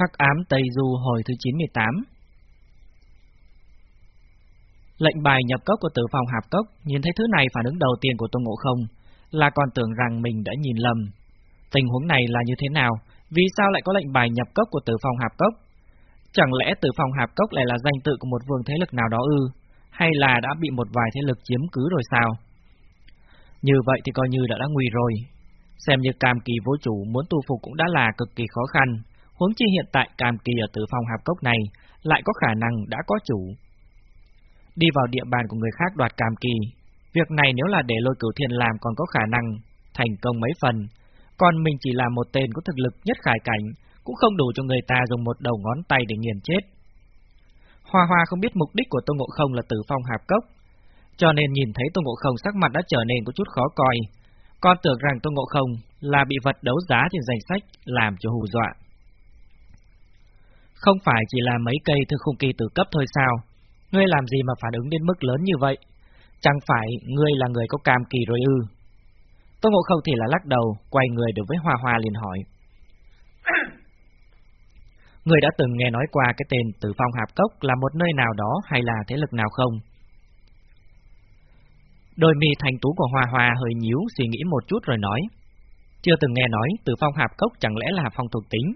Hắc ám Tây Du hồi thứ 98 Lệnh bài nhập cốc của tử phòng hạp cốc, nhìn thấy thứ này phản ứng đầu tiên của Tôn Ngộ Không, là còn tưởng rằng mình đã nhìn lầm. Tình huống này là như thế nào? Vì sao lại có lệnh bài nhập cốc của tử phòng hạp cốc? Chẳng lẽ tử phòng hạp cốc lại là danh tự của một vương thế lực nào đó ư? Hay là đã bị một vài thế lực chiếm cứ rồi sao? Như vậy thì coi như đã đã nguy rồi. Xem như cam kỳ vô chủ muốn tu phục cũng đã là cực kỳ khó khăn, huống chi hiện tại càm kỳ ở tử phòng hạp cốc này lại có khả năng đã có chủ. Đi vào địa bàn của người khác đoạt càm kỳ, việc này nếu là để lôi cửu thiên làm còn có khả năng thành công mấy phần, còn mình chỉ là một tên có thực lực nhất khải cảnh, cũng không đủ cho người ta dùng một đầu ngón tay để nghiền chết. Hoa Hoa không biết mục đích của Tô Ngộ Không là tử phong hạp cốc, cho nên nhìn thấy Tô Ngộ Không sắc mặt đã trở nên có chút khó coi, con tưởng rằng Tô Ngộ Không là bị vật đấu giá trên danh sách làm cho hù dọa. Không phải chỉ là mấy cây thư khung kỳ tử cấp thôi sao? Ngươi làm gì mà phản ứng đến mức lớn như vậy? Chẳng phải ngươi là người có cam kỳ rồi ư? Tô Ngộ Không thì là lắc đầu, quay người đối với Hoa Hoa liền hỏi. Người đã từng nghe nói qua cái tên Tử Phong Hạp Cốc là một nơi nào đó hay là thế lực nào không? Đôi mi thành tú của Hoa Hoa hơi nhíu suy nghĩ một chút rồi nói. Chưa từng nghe nói Tử Phong Hạp Cốc chẳng lẽ là phong thuộc tính?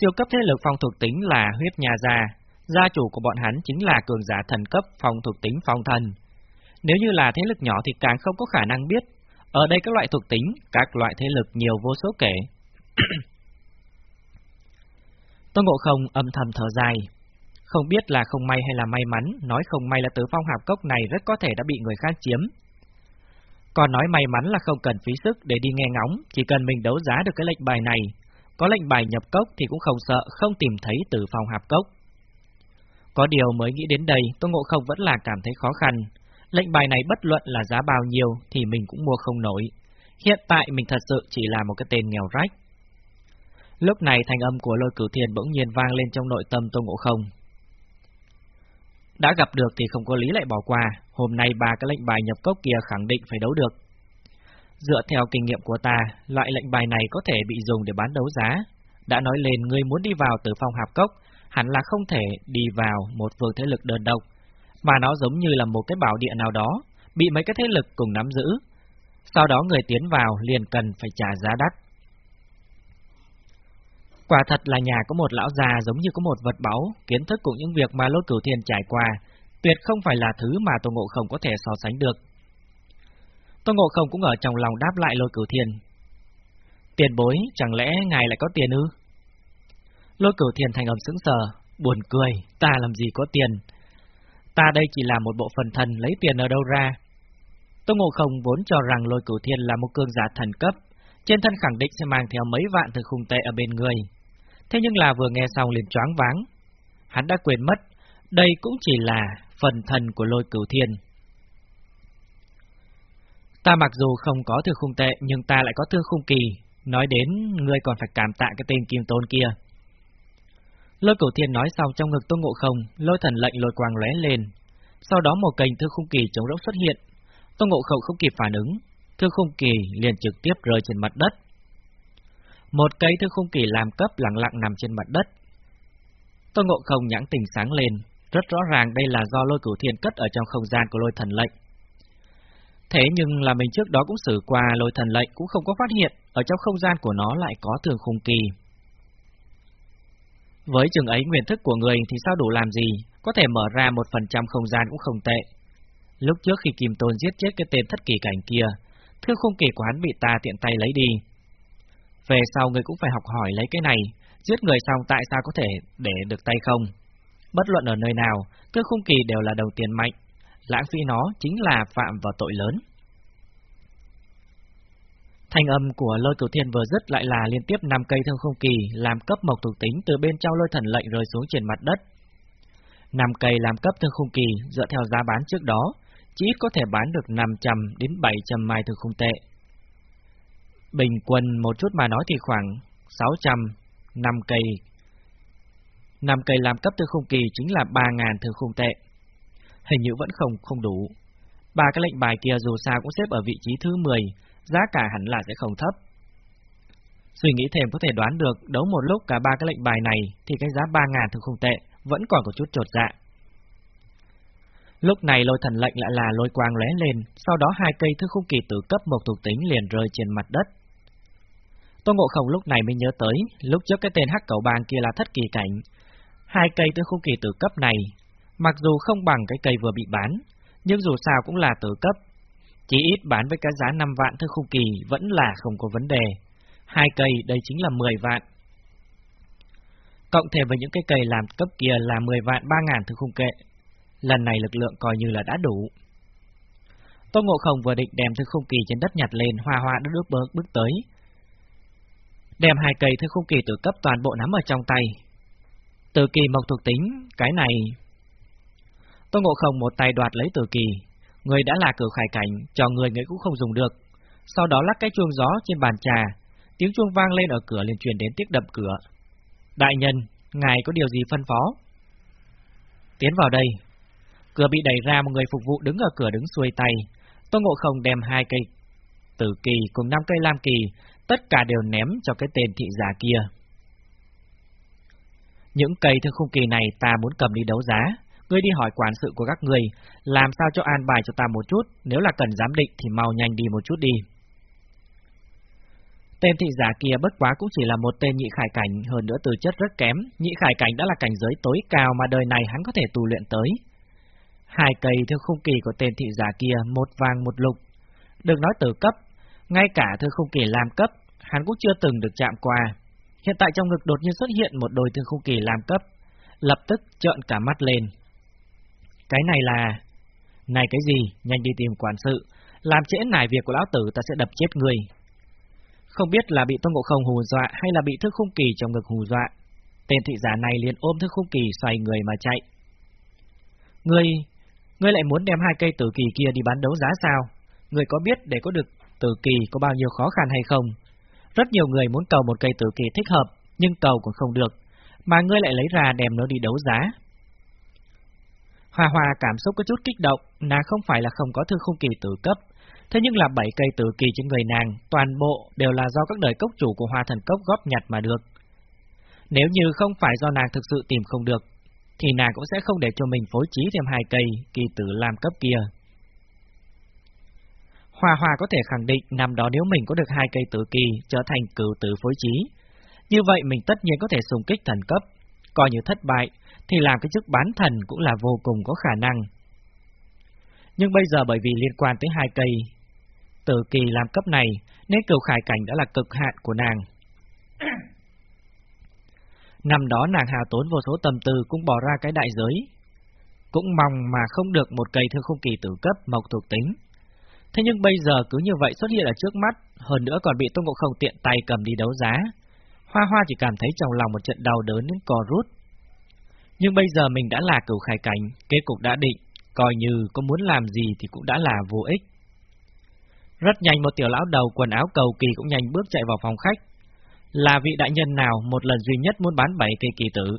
Siêu cấp thế lực phong thuộc tính là huyết nhà gia, gia chủ của bọn hắn chính là cường giả thần cấp phong thuộc tính phong thần. Nếu như là thế lực nhỏ thì càng không có khả năng biết. Ở đây các loại thuộc tính, các loại thế lực nhiều vô số kể. Tôn Ngộ Không âm thầm thở dài. Không biết là không may hay là may mắn, nói không may là tứ phong hạp cốc này rất có thể đã bị người khác chiếm. Còn nói may mắn là không cần phí sức để đi nghe ngóng, chỉ cần mình đấu giá được cái lệnh bài này. Có lệnh bài nhập cốc thì cũng không sợ không tìm thấy từ phòng hạp cốc. Có điều mới nghĩ đến đây, Tôn Ngộ Không vẫn là cảm thấy khó khăn. Lệnh bài này bất luận là giá bao nhiêu thì mình cũng mua không nổi. Hiện tại mình thật sự chỉ là một cái tên nghèo rách. Lúc này thanh âm của lôi cửu thiền bỗng nhiên vang lên trong nội tâm Tô Ngộ Không. Đã gặp được thì không có lý lại bỏ qua, hôm nay ba cái lệnh bài nhập cốc kia khẳng định phải đấu được. Dựa theo kinh nghiệm của ta, loại lệnh bài này có thể bị dùng để bán đấu giá. Đã nói lên người muốn đi vào từ phong hạp cốc, hẳn là không thể đi vào một vương thế lực đơn độc, mà nó giống như là một cái bảo địa nào đó, bị mấy cái thế lực cùng nắm giữ. Sau đó người tiến vào liền cần phải trả giá đắt. Quả thật là nhà có một lão già giống như có một vật báu, kiến thức cùng những việc mà lốt cửu thiên trải qua, tuyệt không phải là thứ mà Tô Ngộ Không có thể so sánh được. Tôn Ngộ Không cũng ở trong lòng đáp lại lôi cửu thiên. Tiền bối, chẳng lẽ ngài lại có tiền ư? Lôi cửu thiên thành âm sững sờ, buồn cười, ta làm gì có tiền? Ta đây chỉ là một bộ phần thần lấy tiền ở đâu ra? Tôn Ngộ Không vốn cho rằng lôi cửu thiên là một cương giả thần cấp, trên thân khẳng định sẽ mang theo mấy vạn thực khung tệ ở bên người. Thế nhưng là vừa nghe xong liền choáng váng. Hắn đã quên mất, đây cũng chỉ là phần thần của lôi cửu thiên. Ta mặc dù không có thư khung tệ nhưng ta lại có thư khung kỳ, nói đến ngươi còn phải cảm tạ cái tên kim tôn kia. Lôi cửu thiên nói xong trong ngực tôn ngộ không, lôi thần lệnh lôi quang lóe lên. Sau đó một cành thư khung kỳ chống rỗng xuất hiện. Tôn ngộ không không kịp phản ứng, thư khung kỳ liền trực tiếp rơi trên mặt đất. Một cây thư khung kỳ làm cấp lặng lặng nằm trên mặt đất. Tôn Ngộ Không nhãn tình sáng lên, rất rõ ràng đây là do lôi cửu thiên cất ở trong không gian của lôi thần lệnh. Thế nhưng là mình trước đó cũng xử qua lôi thần lệnh cũng không có phát hiện, ở trong không gian của nó lại có thường khung kỳ. Với trường ấy nguyên thức của người thì sao đủ làm gì, có thể mở ra một phần trăm không gian cũng không tệ. Lúc trước khi Kim Tôn giết chết cái tên thất kỳ cảnh kia, thương khung kỳ của hắn bị ta tiện tay lấy đi, về sau người cũng phải học hỏi lấy cái này, giết người xong tại sao có thể để được tay không? Bất luận ở nơi nào, thương khung kỳ đều là đầu tiền mạnh, lãng phí nó chính là phạm vào tội lớn. Thanh âm của lôi cửu thiên vừa dứt lại là liên tiếp 5 cây thương không kỳ làm cấp mộc thuộc tính từ bên trong lôi thần lệnh rơi xuống trên mặt đất. 5 cây làm cấp thương không kỳ dựa theo giá bán trước đó, chỉ ít có thể bán được 500 đến 700 mai thương không tệ. Bình quân một chút mà nói thì khoảng 600, 5 cây. 5 cây làm cấp thương không kỳ chính là 3.000 thương không tệ. Hình như vẫn không không đủ. Ba cái lệnh bài kia dù sao cũng xếp ở vị trí thứ 10, giá cả hẳn là sẽ không thấp. Suy nghĩ thêm có thể đoán được đấu một lúc cả ba cái lệnh bài này thì cái giá ba ngàn thực không tệ, vẫn còn có chút trột dạ. Lúc này lôi thần lệnh lại là lôi quang lóe lên, sau đó hai cây thư khung kỳ tử cấp một thuộc tính liền rơi trên mặt đất. Tô Ngộ Không lúc này mới nhớ tới, lúc trước cái tên hắc cầu bang kia là thất kỳ cảnh. Hai cây thứ khung kỳ tử cấp này, mặc dù không bằng cái cây vừa bị bán, nhưng dù sao cũng là tử cấp. Chỉ ít bán với cái giá 5 vạn thư khung kỳ vẫn là không có vấn đề. Hai cây đây chính là 10 vạn. Cộng thêm với những cái cây làm cấp kia là 10 vạn 3 ngàn thư khung kệ, lần này lực lượng coi như là đã đủ. Tô Ngộ Không vừa định đem thư khung kỳ trên đất nhặt lên, hoa hoa đã bước bước bước tới. Đem hai cây thư khung kỳ tử cấp toàn bộ nắm ở trong tay. từ kỳ mộc thuộc tính, cái này... Tô Ngộ Không một tay đoạt lấy từ kỳ, người đã là cửa khải cảnh, cho người người cũng không dùng được. Sau đó lắc cái chuông gió trên bàn trà, tiếng chuông vang lên ở cửa liền truyền đến tiếc đập cửa. Đại nhân, ngài có điều gì phân phó? Tiến vào đây, Cửa bị đẩy ra một người phục vụ đứng ở cửa đứng xuôi tay. Tô Ngộ Không đem hai cây tử kỳ cùng năm cây lam kỳ, tất cả đều ném cho cái tên thị giả kia. Những cây thương khung kỳ này ta muốn cầm đi đấu giá, ngươi đi hỏi quản sự của các người, làm sao cho an bài cho ta một chút, nếu là cần giám định thì mau nhanh đi một chút đi. Tên thị giả kia bất quá cũng chỉ là một tên nhị khải cảnh, hơn nữa từ chất rất kém, nhị khải cảnh đã là cảnh giới tối cao mà đời này hắn có thể tu luyện tới. Hai cây theo khung kỳ của tên thị giả kia, một vàng một lục. Đừng nói từ cấp, ngay cả thư khung kỳ làm cấp, hắn cũng chưa từng được chạm qua. Hiện tại trong ngực đột nhiên xuất hiện một đôi thư khung kỳ làm cấp, lập tức trợn cả mắt lên. Cái này là... Này cái gì, nhanh đi tìm quản sự, làm trễ nải việc của lão tử ta sẽ đập chết người. Không biết là bị Tôn Ngộ Không hù dọa hay là bị thức khung kỳ trong ngực hù dọa. Tên thị giả này liền ôm thức khung kỳ xoay người mà chạy. Ngươi, Ngươi lại muốn đem hai cây tử kỳ kia đi bán đấu giá sao? Ngươi có biết để có được tử kỳ có bao nhiêu khó khăn hay không? Rất nhiều người muốn cầu một cây tử kỳ thích hợp, nhưng cầu còn không được, mà ngươi lại lấy ra đem nó đi đấu giá. Hoa Hoa cảm xúc có chút kích động, nàng không phải là không có thư khung kỳ tử cấp, thế nhưng là bảy cây tử kỳ trên người nàng, toàn bộ đều là do các đời cốc chủ của Hoa Thần Cốc góp nhặt mà được. Nếu như không phải do nàng thực sự tìm không được, thì nàng cũng sẽ không để cho mình phối trí thêm hai cây kỳ tử làm cấp kia. Hoa Hoa có thể khẳng định năm đó nếu mình có được hai cây tử kỳ trở thành cửu tử phối trí, như vậy mình tất nhiên có thể xung kích thần cấp, coi như thất bại thì làm cái chức bán thần cũng là vô cùng có khả năng. Nhưng bây giờ bởi vì liên quan tới hai cây tử kỳ làm cấp này, nên cửu khải cảnh đã là cực hạn của nàng. Năm đó nàng hào tốn vô số tâm tư cũng bỏ ra cái đại giới. Cũng mong mà không được một cây thương không kỳ tử cấp mộc thuộc tính. Thế nhưng bây giờ cứ như vậy xuất hiện ở trước mắt, hơn nữa còn bị Tôn Ngộ Không tiện tay cầm đi đấu giá. Hoa Hoa chỉ cảm thấy trong lòng một trận đau đớn đến cò rút. Nhưng bây giờ mình đã là cửu khai cảnh, kết cục đã định, coi như có muốn làm gì thì cũng đã là vô ích. Rất nhanh một tiểu lão đầu quần áo cầu kỳ cũng nhanh bước chạy vào phòng khách, là vị đại nhân nào một lần duy nhất muốn bán bảy cây kỳ tử?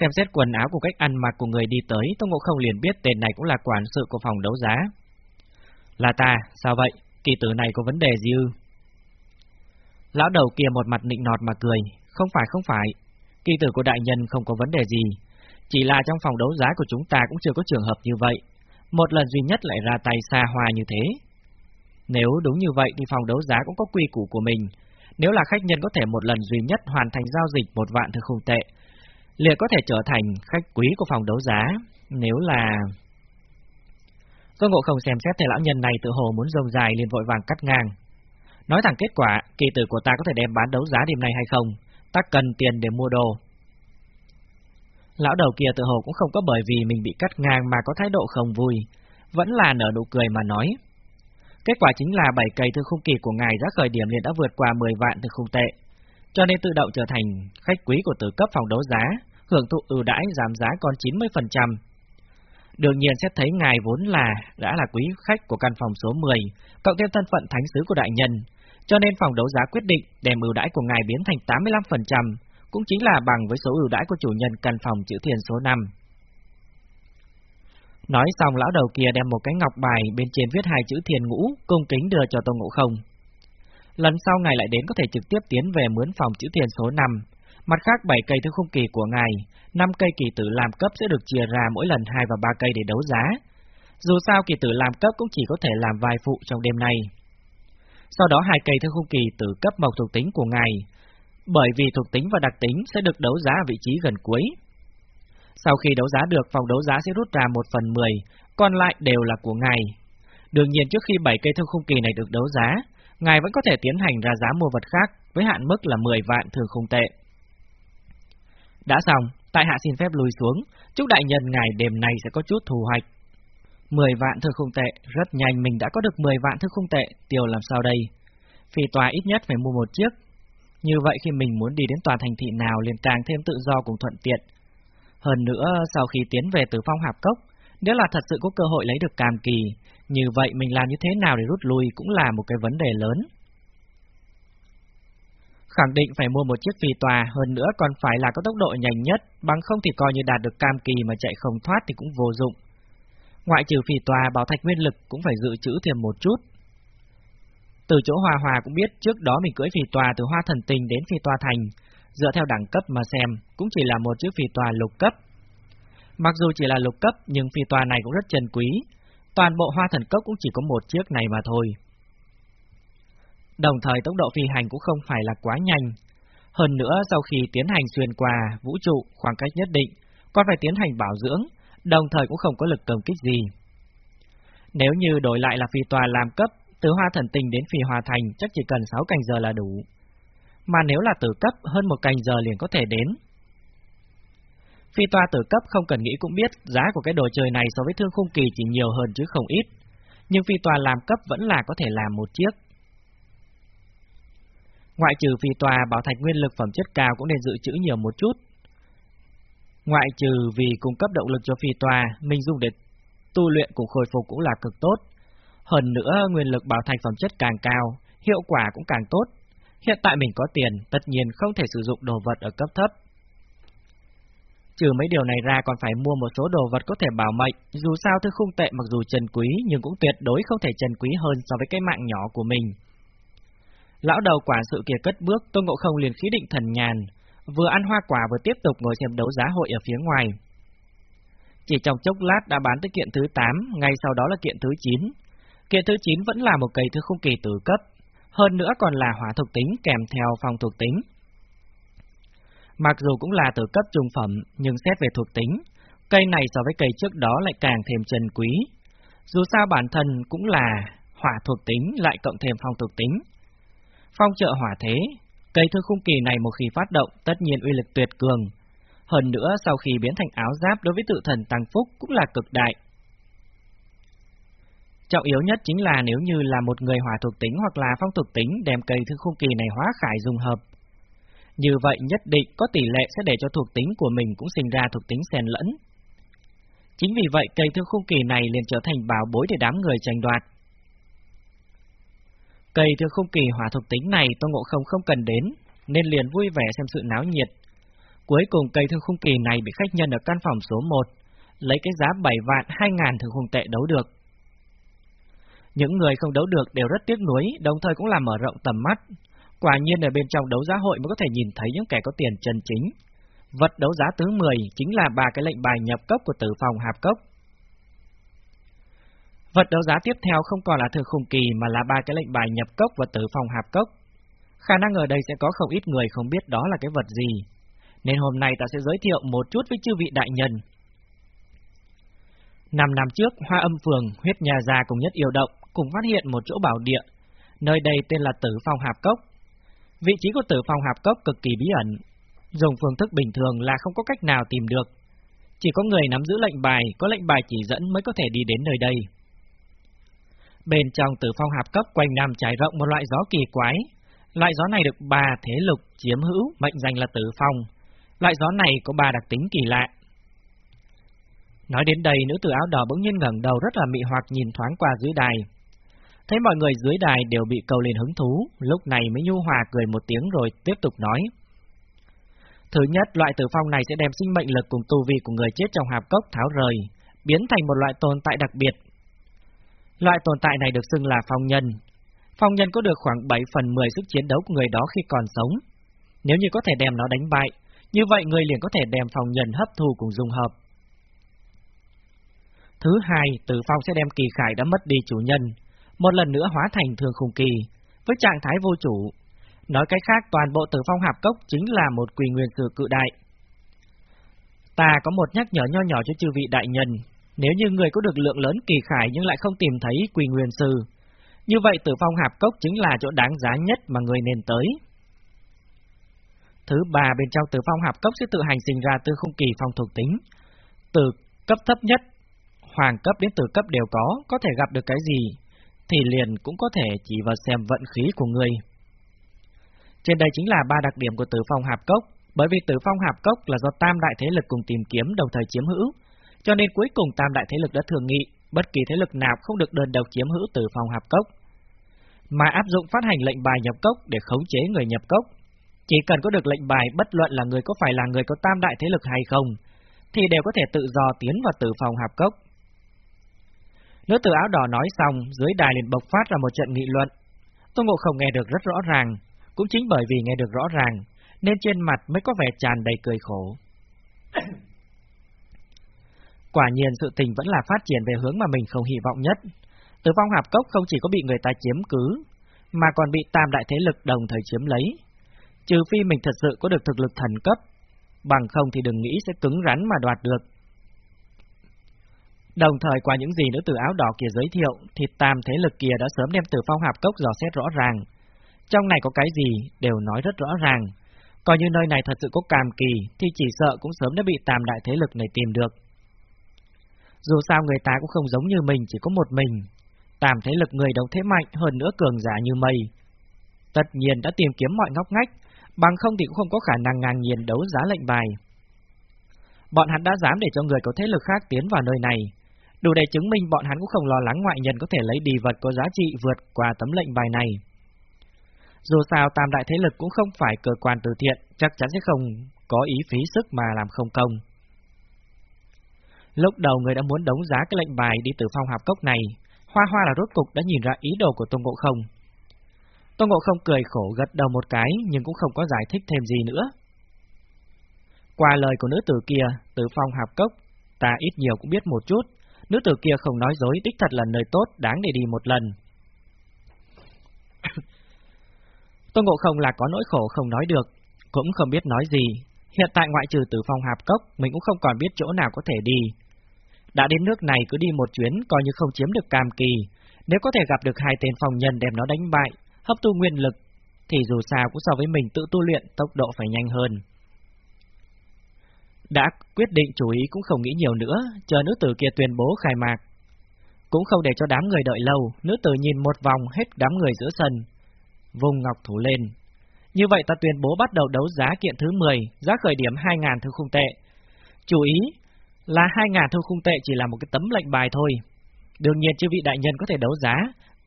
Xem xét quần áo của cách ăn mặc của người đi tới, Tô Ngộ Không liền biết tên này cũng là quản sự của phòng đấu giá. Là ta, sao vậy? Kỳ tử này có vấn đề gì ư? Lão đầu kia một mặt nịnh nọt mà cười, không phải không phải, kỳ tử của đại nhân không có vấn đề gì, chỉ là trong phòng đấu giá của chúng ta cũng chưa có trường hợp như vậy, một lần duy nhất lại ra tay xa hoa như thế. Nếu đúng như vậy thì phòng đấu giá cũng có quy củ của mình, nếu là khách nhân có thể một lần duy nhất hoàn thành giao dịch một vạn thì không tệ, liền có thể trở thành khách quý của phòng đấu giá. Nếu là... Cơ Ngộ Không xem xét thầy lão nhân này tự hồ muốn rông dài liền vội vàng cắt ngang. Nói thẳng kết quả, kỳ tử của ta có thể đem bán đấu giá đêm nay hay không? Ta cần tiền để mua đồ. Lão đầu kia tự hồ cũng không có bởi vì mình bị cắt ngang mà có thái độ không vui, vẫn là nở nụ cười mà nói. Kết quả chính là 7 cây thư khung kỳ của ngài giá khởi điểm liền đã vượt qua 10 vạn thư khung tệ, cho nên tự động trở thành khách quý của tử cấp phòng đấu giá, hưởng thụ ưu đãi giảm giá còn 90%. Đương nhiên sẽ thấy ngài vốn là đã là quý khách của căn phòng số 10, cộng thêm thân phận thánh sứ của đại nhân, cho nên phòng đấu giá quyết định đem ưu đãi của ngài biến thành 85%, cũng chính là bằng với số ưu đãi của chủ nhân căn phòng chữ thiền số 5. Nói xong lão đầu kia đem một cái ngọc bài bên trên viết hai chữ thiền ngũ, cung kính đưa cho Tô Ngộ Không. Lần sau ngài lại đến có thể trực tiếp tiến về mướn phòng chữ thiền số 5. Mặt khác 7 cây thứ khung kỳ của ngài, 5 cây kỳ tử làm cấp sẽ được chia ra mỗi lần 2 và 3 cây để đấu giá. Dù sao kỳ tử làm cấp cũng chỉ có thể làm vài phụ trong đêm nay. Sau đó hai cây theo khung kỳ từ cấp mộc thuộc tính của ngài, bởi vì thuộc tính và đặc tính sẽ được đấu giá ở vị trí gần cuối. Sau khi đấu giá được, phòng đấu giá sẽ rút ra 1 phần 10, còn lại đều là của ngài. Đương nhiên trước khi 7 cây thương khung kỳ này được đấu giá, ngài vẫn có thể tiến hành ra giá mua vật khác với hạn mức là 10 vạn thường khung tệ. Đã xong, tại hạ xin phép lùi xuống, chúc đại nhân ngài đêm nay sẽ có chút thu hoạch. 10 vạn thư không tệ, rất nhanh mình đã có được 10 vạn thư không tệ, tiêu làm sao đây? Phi tòa ít nhất phải mua một chiếc. Như vậy khi mình muốn đi đến tòa thành thị nào liền càng thêm tự do cùng thuận tiện. Hơn nữa, sau khi tiến về từ phong hạp cốc, nếu là thật sự có cơ hội lấy được cam kỳ, như vậy mình làm như thế nào để rút lui cũng là một cái vấn đề lớn. Khẳng định phải mua một chiếc phi tòa, hơn nữa còn phải là có tốc độ nhanh nhất, bằng không thì coi như đạt được cam kỳ mà chạy không thoát thì cũng vô dụng. Ngoại trừ phi tòa, bảo thạch nguyên lực cũng phải dự trữ thêm một chút. Từ chỗ Hòa Hòa cũng biết trước đó mình cưỡi phi tòa từ Hoa Thần Tình đến phi tòa thành, dựa theo đẳng cấp mà xem, cũng chỉ là một chiếc phi tòa lục cấp. Mặc dù chỉ là lục cấp nhưng phi tòa này cũng rất trân quý, toàn bộ Hoa Thần Cốc cũng chỉ có một chiếc này mà thôi. Đồng thời tốc độ phi hành cũng không phải là quá nhanh. Hơn nữa sau khi tiến hành xuyên qua vũ trụ khoảng cách nhất định, còn phải tiến hành bảo dưỡng, đồng thời cũng không có lực công kích gì. Nếu như đổi lại là phi tòa làm cấp, từ hoa thần tình đến phi hòa thành chắc chỉ cần 6 canh giờ là đủ. Mà nếu là tử cấp, hơn một canh giờ liền có thể đến. Phi toa tử cấp không cần nghĩ cũng biết giá của cái đồ chơi này so với thương khung kỳ chỉ nhiều hơn chứ không ít. Nhưng phi toa làm cấp vẫn là có thể làm một chiếc. Ngoại trừ phi tòa bảo thạch nguyên lực phẩm chất cao cũng nên dự trữ nhiều một chút. Ngoại trừ vì cung cấp động lực cho phi tòa, mình dùng để tu luyện cùng khôi phục cũng là cực tốt. Hơn nữa, nguyên lực bảo thành phẩm chất càng cao, hiệu quả cũng càng tốt. Hiện tại mình có tiền, tất nhiên không thể sử dụng đồ vật ở cấp thấp. Trừ mấy điều này ra còn phải mua một số đồ vật có thể bảo mệnh, dù sao thư khung tệ mặc dù trần quý nhưng cũng tuyệt đối không thể trần quý hơn so với cái mạng nhỏ của mình. Lão đầu quả sự kia cất bước, Tôn Ngộ Không liền khí định thần nhàn, vừa ăn hoa quả vừa tiếp tục ngồi xem đấu giá hội ở phía ngoài. Chỉ trong chốc lát đã bán tới kiện thứ 8, ngay sau đó là kiện thứ 9. Kiện thứ 9 vẫn là một cây thứ không kỳ tử cấp, hơn nữa còn là hỏa thuộc tính kèm theo phòng thuộc tính. Mặc dù cũng là từ cấp trung phẩm, nhưng xét về thuộc tính, cây này so với cây trước đó lại càng thêm trần quý. Dù sao bản thân cũng là hỏa thuộc tính lại cộng thêm phong thuộc tính. Phong trợ hỏa thế, cây thư khung kỳ này một khi phát động, tất nhiên uy lực tuyệt cường. Hơn nữa, sau khi biến thành áo giáp đối với tự thần tăng phúc cũng là cực đại. Trọng yếu nhất chính là nếu như là một người hỏa thuộc tính hoặc là phong thuộc tính đem cây thư khung kỳ này hóa khải dùng hợp. Như vậy nhất định có tỷ lệ sẽ để cho thuộc tính của mình cũng sinh ra thuộc tính xen lẫn. Chính vì vậy, cây thư khung kỳ này liền trở thành bảo bối để đám người tranh đoạt. Cây thương khung kỳ hỏa thuộc tính này Tô Ngộ Không không cần đến, nên liền vui vẻ xem sự náo nhiệt. Cuối cùng cây thương khung kỳ này bị khách nhân ở căn phòng số 1, lấy cái giá 7 vạn 2 ngàn thường khung tệ đấu được. Những người không đấu được đều rất tiếc nuối, đồng thời cũng làm mở rộng tầm mắt. Quả nhiên ở bên trong đấu giá hội mới có thể nhìn thấy những kẻ có tiền chân chính. Vật đấu giá thứ 10 chính là ba cái lệnh bài nhập cấp của tử phòng hạp cốc. Vật đấu giá tiếp theo không còn là thư khủng kỳ mà là ba cái lệnh bài nhập cốc và tử phòng hạp cốc. Khả năng ở đây sẽ có không ít người không biết đó là cái vật gì. Nên hôm nay ta sẽ giới thiệu một chút với chư vị đại nhân. Năm năm trước, Hoa Âm Phường, huyết nhà già cùng nhất yêu động, cùng phát hiện một chỗ bảo địa. Nơi đây tên là Tử Phong Hạp Cốc. Vị trí của Tử Phong Hạp Cốc cực kỳ bí ẩn. Dùng phương thức bình thường là không có cách nào tìm được. Chỉ có người nắm giữ lệnh bài, có lệnh bài chỉ dẫn mới có thể đi đến nơi đây. Bên trong Tử Phong Hạp Cốc quanh năm trải rộng một loại gió kỳ quái. Loại gió này được ba thế lục chiếm hữu, mệnh danh là Tử Phong. Loại gió này có ba đặc tính kỳ lạ. Nói đến đây, nữ tử áo đỏ bỗng nhiên ngẩng đầu rất là mị hoặc nhìn thoáng qua dưới đài. Thấy mọi người dưới đài đều bị cầu lên hứng thú, lúc này mới nhu hòa cười một tiếng rồi tiếp tục nói. Thứ nhất, loại tử phong này sẽ đem sinh mệnh lực cùng tu vi của người chết trong hạp cốc tháo rời, biến thành một loại tồn tại đặc biệt. Loại tồn tại này được xưng là phong nhân. Phong nhân có được khoảng 7 phần 10 sức chiến đấu của người đó khi còn sống. Nếu như có thể đem nó đánh bại, như vậy người liền có thể đem phong nhân hấp thu cùng dung hợp. Thứ hai, Tử Phong sẽ đem kỳ khải đã mất đi chủ nhân, một lần nữa hóa thành thường khủng kỳ, với trạng thái vô chủ. Nói cách khác, toàn bộ Tử Phong Hạp Cốc chính là một quỳ nguyên sử cự đại. Ta có một nhắc nhở nho nhỏ cho chư vị đại nhân, nếu như người có được lượng lớn kỳ khải nhưng lại không tìm thấy quỳ nguyên sư, như vậy Tử Phong Hạp Cốc chính là chỗ đáng giá nhất mà người nên tới. Thứ ba bên trong Tử Phong Hạp Cốc sẽ tự hành sinh ra từ khung kỳ phong thuộc tính, từ cấp thấp nhất hoàng cấp đến từ cấp đều có, có thể gặp được cái gì, thì liền cũng có thể chỉ vào xem vận khí của người. Trên đây chính là ba đặc điểm của tử phong hạp cốc, bởi vì tử phong hạp cốc là do tam đại thế lực cùng tìm kiếm đồng thời chiếm hữu, cho nên cuối cùng tam đại thế lực đã thường nghị, bất kỳ thế lực nào không được đơn độc chiếm hữu tử phòng hạp cốc. Mà áp dụng phát hành lệnh bài nhập cốc để khống chế người nhập cốc, chỉ cần có được lệnh bài bất luận là người có phải là người có tam đại thế lực hay không, thì đều có thể tự do tiến vào tử phòng hạp cốc. Nữ tử áo đỏ nói xong, dưới đài liền bộc phát ra một trận nghị luận. Tôn Ngộ không nghe được rất rõ ràng, cũng chính bởi vì nghe được rõ ràng, nên trên mặt mới có vẻ tràn đầy cười khổ. Quả nhiên sự tình vẫn là phát triển về hướng mà mình không hy vọng nhất. Tử phong hạp cốc không chỉ có bị người ta chiếm cứ, mà còn bị tam đại thế lực đồng thời chiếm lấy. Trừ phi mình thật sự có được thực lực thần cấp, bằng không thì đừng nghĩ sẽ cứng rắn mà đoạt được. Đồng thời qua những gì nữ tử áo đỏ kia giới thiệu, thì tam thế lực kia đã sớm đem tử phong hạp cốc dò xét rõ ràng. Trong này có cái gì đều nói rất rõ ràng. Coi như nơi này thật sự có càm kỳ, thì chỉ sợ cũng sớm đã bị tam đại thế lực này tìm được. Dù sao người ta cũng không giống như mình chỉ có một mình. tạm thế lực người đồng thế mạnh hơn nữa cường giả như mây. Tất nhiên đã tìm kiếm mọi ngóc ngách, bằng không thì cũng không có khả năng ngang nhiên đấu giá lệnh bài. Bọn hắn đã dám để cho người có thế lực khác tiến vào nơi này, đủ để chứng minh bọn hắn cũng không lo lắng ngoại nhân có thể lấy đi vật có giá trị vượt qua tấm lệnh bài này. Dù sao tam đại thế lực cũng không phải cơ quan từ thiện, chắc chắn sẽ không có ý phí sức mà làm không công. Lúc đầu người đã muốn đóng giá cái lệnh bài đi từ phong hạp cốc này, Hoa Hoa là rốt cục đã nhìn ra ý đồ của Tôn Ngộ Không. Tôn Ngộ Không cười khổ gật đầu một cái nhưng cũng không có giải thích thêm gì nữa. Qua lời của nữ tử kia, từ phong hạp cốc, ta ít nhiều cũng biết một chút, Nữ tử kia không nói dối, đích thật là nơi tốt, đáng để đi một lần. Tôn Ngộ Không là có nỗi khổ không nói được, cũng không biết nói gì. Hiện tại ngoại trừ tử phong hạp cốc, mình cũng không còn biết chỗ nào có thể đi. Đã đến nước này cứ đi một chuyến, coi như không chiếm được cam kỳ. Nếu có thể gặp được hai tên phòng nhân đem nó đánh bại, hấp thu nguyên lực, thì dù sao cũng so với mình tự tu luyện tốc độ phải nhanh hơn. Đã quyết định chủ ý cũng không nghĩ nhiều nữa, chờ nữ tử kia tuyên bố khai mạc. Cũng không để cho đám người đợi lâu, nữ tử nhìn một vòng hết đám người giữa sân. Vùng ngọc thủ lên. Như vậy ta tuyên bố bắt đầu đấu giá kiện thứ 10, giá khởi điểm 2.000 thư khung tệ. Chú ý là 2.000 thư khung tệ chỉ là một cái tấm lệnh bài thôi. Đương nhiên chư vị đại nhân có thể đấu giá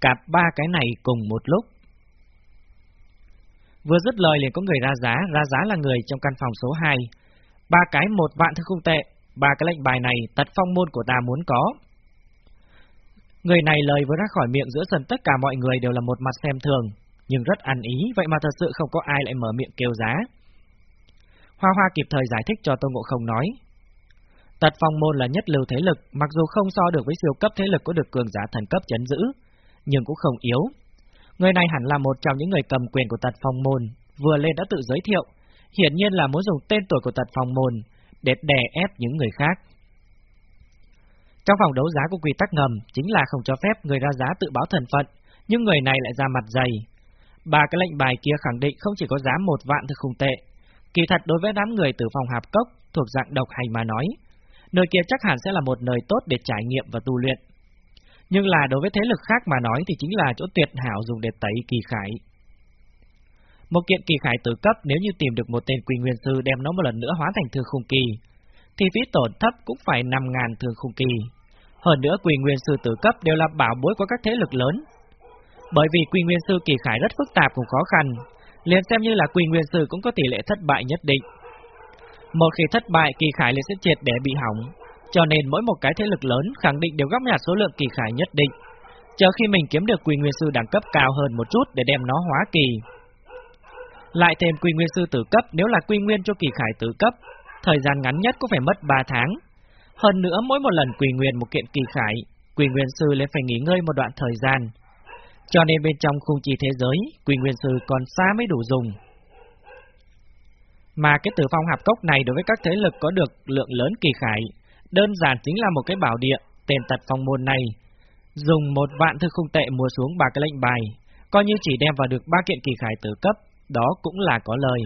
cả ba cái này cùng một lúc. Vừa dứt lời liền có người ra giá, ra giá là người trong căn phòng số 2, Ba cái một vạn thư khung tệ, ba cái lệnh bài này tật phong môn của ta muốn có. Người này lời vừa ra khỏi miệng giữa sân tất cả mọi người đều là một mặt xem thường, nhưng rất ăn ý, vậy mà thật sự không có ai lại mở miệng kêu giá. Hoa Hoa kịp thời giải thích cho Tô Ngộ Không nói. Tật phong môn là nhất lưu thế lực, mặc dù không so được với siêu cấp thế lực có được cường giả thần cấp chấn giữ, nhưng cũng không yếu. Người này hẳn là một trong những người cầm quyền của tật phong môn, vừa lên đã tự giới thiệu, hiển nhiên là muốn dùng tên tuổi của tật Phong môn để đè ép những người khác. Trong phòng đấu giá của quy tắc ngầm chính là không cho phép người ra giá tự báo thần phận, nhưng người này lại ra mặt dày. Ba cái lệnh bài kia khẳng định không chỉ có giá một vạn thực khủng tệ. Kỳ thật đối với đám người từ phòng hạp cốc thuộc dạng độc hành mà nói, nơi kia chắc hẳn sẽ là một nơi tốt để trải nghiệm và tu luyện. Nhưng là đối với thế lực khác mà nói thì chính là chỗ tuyệt hảo dùng để tẩy kỳ khải. Một kiện kỳ khải tử cấp nếu như tìm được một tên quỷ nguyên sư đem nó một lần nữa hóa thành thương khung kỳ, thì phí tổn thấp cũng phải 5.000 thương khung kỳ. Hơn nữa quỷ nguyên sư tử cấp đều là bảo bối của các thế lực lớn. Bởi vì quy nguyên sư kỳ khải rất phức tạp cũng khó khăn, liền xem như là quy nguyên sư cũng có tỷ lệ thất bại nhất định. Một khi thất bại, kỳ khải liền sẽ triệt để bị hỏng, cho nên mỗi một cái thế lực lớn khẳng định đều góp nhặt số lượng kỳ khải nhất định, chờ khi mình kiếm được quy Nguyên Sư đẳng cấp cao hơn một chút để đem nó hóa kỳ. Lại thêm quy Nguyên Sư tử cấp nếu là Quy Nguyên cho kỳ khải tử cấp, thời gian ngắn nhất cũng phải mất 3 tháng. Hơn nữa mỗi một lần quy Nguyên một kiện kỳ khải, Quỳ Nguyên Sư lại phải nghỉ ngơi một đoạn thời gian. Cho nên bên trong khung chi thế giới, Quỳ Nguyên Sư còn xa mới đủ dùng. Mà cái tử phong hạp cốc này đối với các thế lực có được lượng lớn kỳ khải, đơn giản chính là một cái bảo địa, tên tật phong môn này. Dùng một vạn thư khung tệ mua xuống ba cái lệnh bài, coi như chỉ đem vào được ba kiện kỳ khải tử cấp, đó cũng là có lời.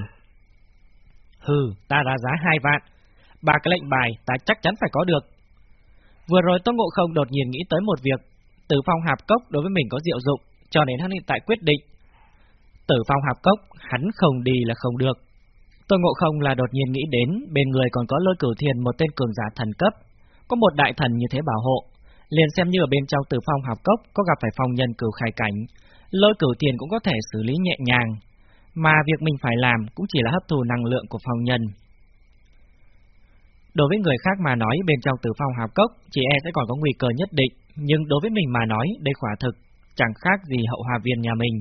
Hừ, ta ra giá hai vạn, ba cái lệnh bài ta chắc chắn phải có được. Vừa rồi Tô Ngộ Không đột nhiên nghĩ tới một việc, tử phong hạp cốc đối với mình có diệu dụng, cho nên hắn hiện tại quyết định. Tử phong hạp cốc, hắn không đi là không được. Tôn Ngộ Không là đột nhiên nghĩ đến, bên người còn có lôi cửu thiền một tên cường giả thần cấp, có một đại thần như thế bảo hộ, liền xem như ở bên trong tử phong hạp cốc có gặp phải phong nhân cửu khai cảnh, lôi cửu thiền cũng có thể xử lý nhẹ nhàng, mà việc mình phải làm cũng chỉ là hấp thụ năng lượng của phong nhân. Đối với người khác mà nói bên trong tử phong hạp cốc, chỉ e sẽ còn có nguy cơ nhất định, nhưng đối với mình mà nói, đây quả thực, chẳng khác gì hậu hòa viên nhà mình.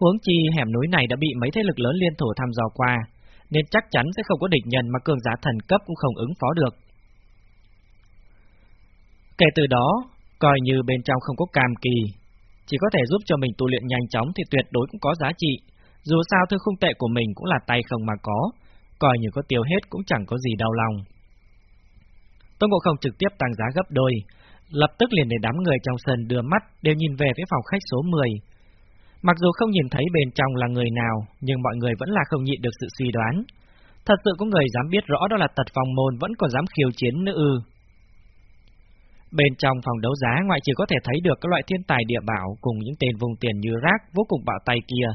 Huống chi hẻm núi này đã bị mấy thế lực lớn liên thủ thăm dò qua, nên chắc chắn sẽ không có địch nhân mà cường giả thần cấp cũng không ứng phó được. Kể từ đó, coi như bên trong không có cam kỳ, chỉ có thể giúp cho mình tu luyện nhanh chóng thì tuyệt đối cũng có giá trị, dù sao thư khung tệ của mình cũng là tay không mà có, coi như có tiêu hết cũng chẳng có gì đau lòng. Tôn Ngộ Không trực tiếp tăng giá gấp đôi, lập tức liền để đám người trong sân đưa mắt đều nhìn về phía phòng khách số 10, Mặc dù không nhìn thấy bên trong là người nào, nhưng mọi người vẫn là không nhịn được sự suy đoán. Thật sự có người dám biết rõ đó là tật phòng môn vẫn còn dám khiêu chiến nữa ư. Bên trong phòng đấu giá ngoại trừ có thể thấy được các loại thiên tài địa bảo cùng những tên vùng tiền như rác vô cùng bạo tay kia.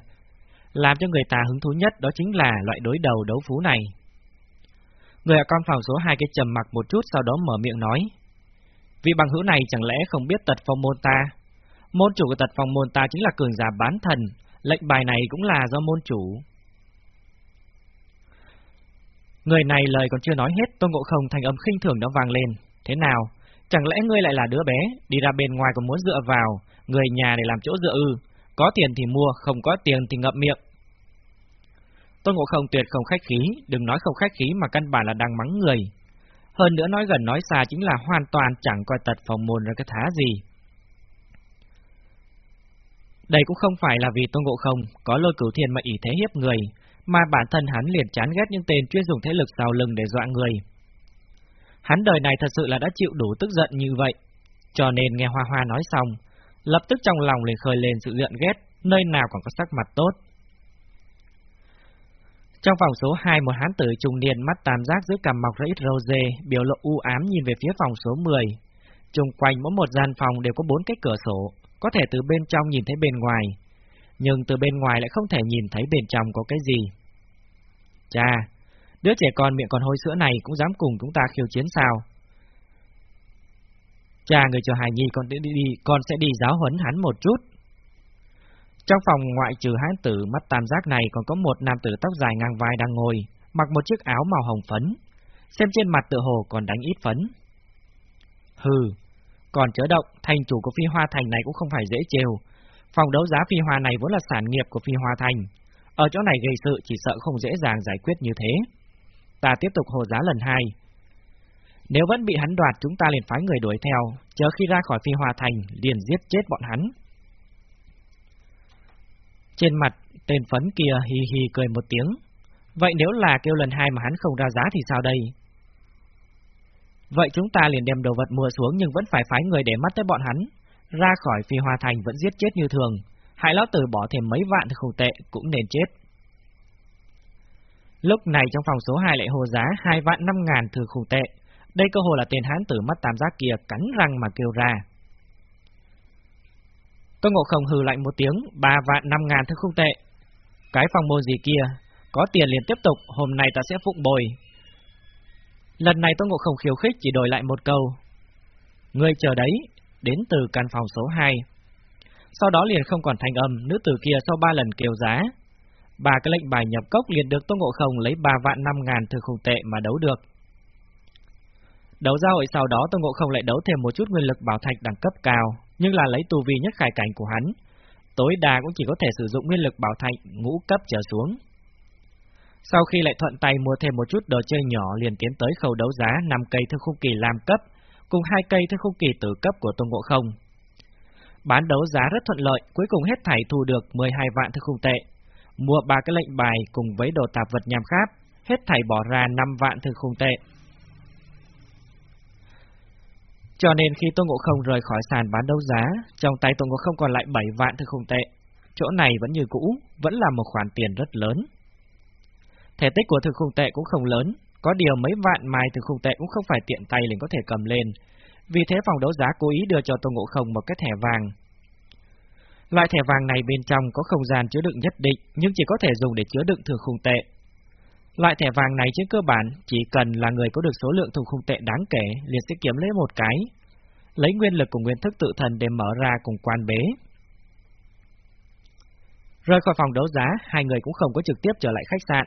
Làm cho người ta hứng thú nhất đó chính là loại đối đầu đấu phú này. Người ở con phòng số 2 cái trầm mặc một chút sau đó mở miệng nói. Vị bằng hữu này chẳng lẽ không biết tật phong môn ta, Môn chủ của tật phong môn ta chính là cường giả bán thần, lệnh bài này cũng là do môn chủ. Người này lời còn chưa nói hết, Tôn Ngộ Không thành âm khinh thường đã vang lên. Thế nào? Chẳng lẽ ngươi lại là đứa bé, đi ra bên ngoài còn muốn dựa vào, người nhà để làm chỗ dựa ư? Có tiền thì mua, không có tiền thì ngậm miệng. Tôn Ngộ Không tuyệt không khách khí, đừng nói không khách khí mà căn bản là đang mắng người. Hơn nữa nói gần nói xa chính là hoàn toàn chẳng coi tật phòng môn ra cái thá gì. Đây cũng không phải là vì Tôn Ngộ Không có lôi cửu thiên mà ỷ thế hiếp người, mà bản thân hắn liền chán ghét những tên chuyên dùng thế lực sau lưng để dọa người. Hắn đời này thật sự là đã chịu đủ tức giận như vậy, cho nên nghe Hoa Hoa nói xong, lập tức trong lòng liền khơi lên sự giận ghét, nơi nào còn có sắc mặt tốt. Trong phòng số 2, một hán tử trung niên mắt tam giác dưới cằm mọc rẫy râu dê, biểu lộ u ám nhìn về phía phòng số 10. Trung quanh mỗi một gian phòng đều có bốn cái cửa sổ, có thể từ bên trong nhìn thấy bên ngoài, nhưng từ bên ngoài lại không thể nhìn thấy bên trong có cái gì. Cha, đứa trẻ con miệng còn hôi sữa này cũng dám cùng chúng ta khiêu chiến sao? Cha người cho hài nhi con đi, đi, con sẽ đi giáo huấn hắn một chút. Trong phòng ngoại trừ hán tử mắt tam giác này còn có một nam tử tóc dài ngang vai đang ngồi, mặc một chiếc áo màu hồng phấn, xem trên mặt tựa hồ còn đánh ít phấn. Hừ, còn chớ động, thành chủ của phi hoa thành này cũng không phải dễ trêu. Phòng đấu giá phi hoa này vốn là sản nghiệp của phi hoa thành. Ở chỗ này gây sự chỉ sợ không dễ dàng giải quyết như thế. Ta tiếp tục hồ giá lần hai. Nếu vẫn bị hắn đoạt chúng ta liền phái người đuổi theo, chờ khi ra khỏi phi hoa thành liền giết chết bọn hắn. Trên mặt, tên phấn kia hì hì cười một tiếng. Vậy nếu là kêu lần hai mà hắn không ra giá thì sao đây? Vậy chúng ta liền đem đồ vật mua xuống nhưng vẫn phải phái người để mắt tới bọn hắn. Ra khỏi phi hoa thành vẫn giết chết như thường. Hại lão tử bỏ thêm mấy vạn khẩu tệ cũng nên chết. Lúc này trong phòng số 2 lại hồ giá 2 vạn 5 ngàn thừa khủng tệ. Đây cơ hồ là tên hán tử mắt tam giác kia cắn răng mà kêu ra. Tô Ngộ Không hừ lạnh một tiếng, ba vạn năm ngàn thứ không tệ. Cái phòng môn gì kia, có tiền liền tiếp tục, hôm nay ta sẽ phụng bồi, Lần này Tôn Ngộ Không khiêu khích chỉ đổi lại một câu. Người chờ đấy, đến từ căn phòng số 2. Sau đó liền không còn thanh âm, nữ tử kia sau ba lần kêu giá. Ba cái lệnh bài nhập cốc liền được Tôn Ngộ Không lấy ba vạn năm ngàn thứ không tệ mà đấu được. Đấu ra hội sau đó Tôn Ngộ Không lại đấu thêm một chút nguyên lực bảo thạch đẳng cấp cao, nhưng là lấy tu vi nhất khải cảnh của hắn, tối đa cũng chỉ có thể sử dụng nguyên lực bảo thạch ngũ cấp trở xuống. Sau khi lại thuận tay mua thêm một chút đồ chơi nhỏ liền tiến tới khâu đấu giá 5 cây thư khung kỳ làm cấp, cùng hai cây thư khung kỳ tử cấp của Tôn Ngộ Không. Bán đấu giá rất thuận lợi, cuối cùng hết thảy thu được 12 vạn thư khung tệ. Mua ba cái lệnh bài cùng với đồ tạp vật nhằm khác, hết thảy bỏ ra 5 vạn thư khung tệ. Cho nên khi Tô Ngộ Không rời khỏi sàn bán đấu giá, trong tay Tô Ngộ Không còn lại 7 vạn thư khung tệ. Chỗ này vẫn như cũ, vẫn là một khoản tiền rất lớn. Thể tích của thực khung tệ cũng không lớn, có điều mấy vạn mai thực khung tệ cũng không phải tiện tay liền có thể cầm lên. Vì thế phòng đấu giá cố ý đưa cho Tô Ngộ Không một cái thẻ vàng. Loại thẻ vàng này bên trong có không gian chứa đựng nhất định, nhưng chỉ có thể dùng để chứa đựng thực khung tệ. Loại thẻ vàng này trên cơ bản chỉ cần là người có được số lượng thùng khung tệ đáng kể liền sẽ kiếm lấy một cái, lấy nguyên lực của nguyên thức tự thần để mở ra cùng quan bế. Rời khỏi phòng đấu giá, hai người cũng không có trực tiếp trở lại khách sạn,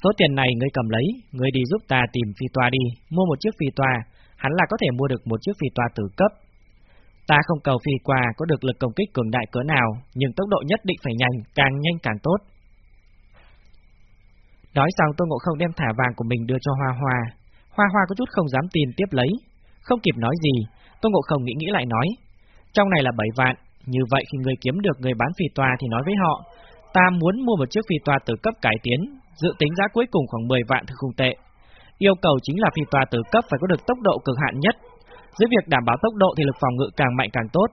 Số tiền này ngươi cầm lấy, ngươi đi giúp ta tìm phi toa đi, mua một chiếc phi toa, hắn là có thể mua được một chiếc phi toa tử cấp. Ta không cầu phi qua có được lực công kích cường đại cỡ nào, nhưng tốc độ nhất định phải nhanh, càng nhanh càng tốt. Nói xong Tô Ngộ Không đem thả vàng của mình đưa cho Hoa Hoa. Hoa Hoa có chút không dám tin tiếp lấy. Không kịp nói gì, Tô Ngộ Không nghĩ nghĩ lại nói. Trong này là 7 vạn, như vậy khi người kiếm được người bán phi toa thì nói với họ, ta muốn mua một chiếc phi toa từ cấp cải tiến, dự tính giá cuối cùng khoảng 10 vạn thì không tệ. Yêu cầu chính là phi tòa từ cấp phải có được tốc độ cực hạn nhất. Dưới việc đảm bảo tốc độ thì lực phòng ngự càng mạnh càng tốt.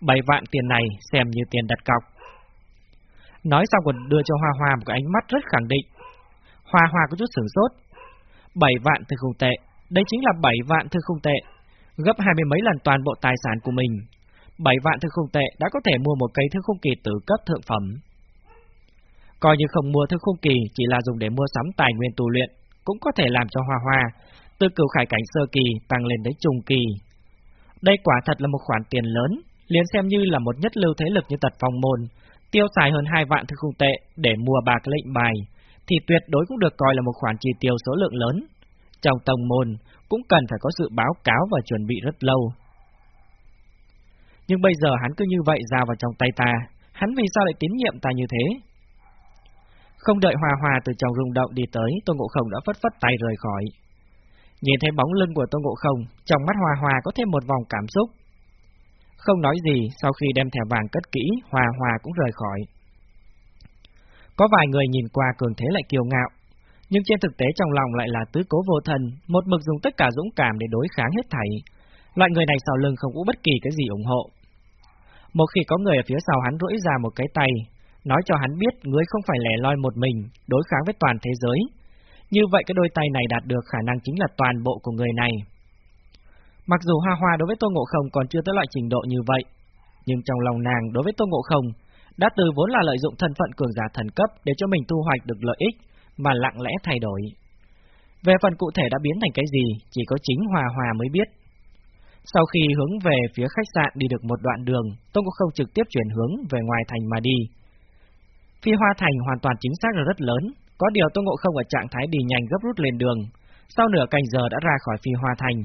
7 vạn tiền này xem như tiền đặt cọc. Nói xong còn đưa cho Hoa Hoa một cái ánh mắt rất khẳng định. Hoa Hoa có chút sửng sốt. 7 vạn thư không tệ, đây chính là 7 vạn thư không tệ, gấp hai mươi mấy lần toàn bộ tài sản của mình. 7 vạn thư không tệ đã có thể mua một cây thư không kỳ tử cấp thượng phẩm. Coi như không mua thức khung kỳ chỉ là dùng để mua sắm tài nguyên tu luyện, cũng có thể làm cho hoa hoa, từ cửu khải cảnh sơ kỳ tăng lên đến trung kỳ. Đây quả thật là một khoản tiền lớn, liền xem như là một nhất lưu thế lực như tật phong môn, tiêu xài hơn hai vạn thư khung tệ để mua bạc lệnh bài, thì tuyệt đối cũng được coi là một khoản chi tiêu số lượng lớn. Trong tổng môn cũng cần phải có sự báo cáo và chuẩn bị rất lâu. Nhưng bây giờ hắn cứ như vậy ra vào trong tay ta, hắn vì sao lại tín nhiệm ta như thế? Không đợi Hòa Hòa từ trong rung động đi tới, Tô Ngộ Không đã phất phất tay rời khỏi. Nhìn thấy bóng lưng của Tô Ngộ Không, trong mắt Hòa Hòa có thêm một vòng cảm xúc. Không nói gì, sau khi đem thẻ vàng cất kỹ, Hòa Hòa cũng rời khỏi. Có vài người nhìn qua cường thế lại kiêu ngạo, nhưng trên thực tế trong lòng lại là tứ cố vô thần, một mực dùng tất cả dũng cảm để đối kháng hết thảy. Loại người này sau lưng không có bất kỳ cái gì ủng hộ. Một khi có người ở phía sau hắn rỗi ra một cái tay, nói cho hắn biết ngươi không phải lẻ loi một mình, đối kháng với toàn thế giới. Như vậy cái đôi tay này đạt được khả năng chính là toàn bộ của người này. Mặc dù Hoa Hoa đối với Tô Ngộ Không còn chưa tới loại trình độ như vậy, nhưng trong lòng nàng đối với Tô Ngộ Không, đã từ vốn là lợi dụng thân phận cường giả thần cấp để cho mình thu hoạch được lợi ích, mà lặng lẽ thay đổi. Về phần cụ thể đã biến thành cái gì, chỉ có chính Hòa Hòa mới biết. Sau khi hướng về phía khách sạn đi được một đoạn đường, Tô Ngộ Không trực tiếp chuyển hướng về ngoài thành mà đi. Phi Hoa Thành hoàn toàn chính xác là rất lớn, có điều Tô Ngộ Không ở trạng thái đi nhanh gấp rút lên đường, sau nửa canh giờ đã ra khỏi Phi Hoa Thành.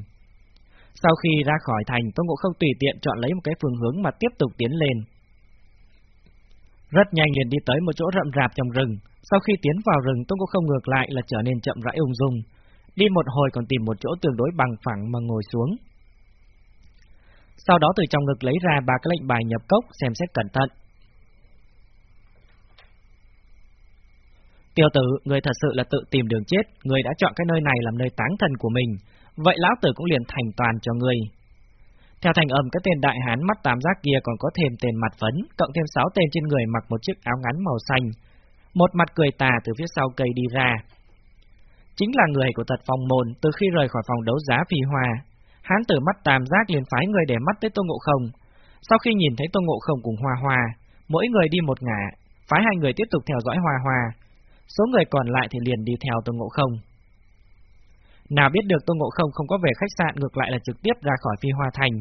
Sau khi ra khỏi thành, Tô Ngộ Không tùy tiện chọn lấy một cái phương hướng mà tiếp tục tiến lên. Rất nhanh liền đi tới một chỗ rậm rạp trong rừng, sau khi tiến vào rừng Tô cũng Không ngược lại là trở nên chậm rãi ung dung, đi một hồi còn tìm một chỗ tương đối bằng phẳng mà ngồi xuống. Sau đó từ trong ngực lấy ra ba cái lệnh bài nhập cốc xem xét cẩn thận, Tiêu tử, người thật sự là tự tìm đường chết, người đã chọn cái nơi này làm nơi táng thần của mình, vậy lão tử cũng liền thành toàn cho người. Theo thành âm các tên đại hán mắt tám giác kia còn có thêm tên mặt vấn cộng thêm sáu tên trên người mặc một chiếc áo ngắn màu xanh. Một mặt cười tà từ phía sau cây đi ra. Chính là người của tật phong môn từ khi rời khỏi phòng đấu giá phi hòa. Hán tử mắt tam giác liền phái người để mắt tới Tô Ngộ Không. Sau khi nhìn thấy Tô Ngộ Không cùng Hoa Hoa, mỗi người đi một ngả, phái hai người tiếp tục theo dõi Hoa Hoa, số người còn lại thì liền đi theo Tô Ngộ Không. Nào biết được Tô Ngộ Không không có về khách sạn ngược lại là trực tiếp ra khỏi Phi Hoa Thành.